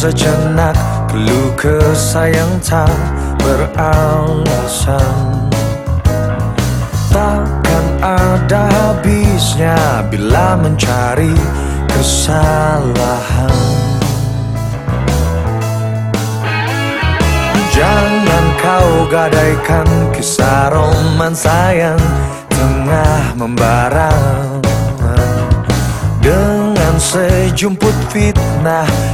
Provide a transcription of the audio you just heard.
sejenak Keluh kesah yang tak beralasan. Takkan ada habisnya Bila mencari kesalahan. Jangan kau gadaikan kisah romansa yang tengah membara sejumput fitnah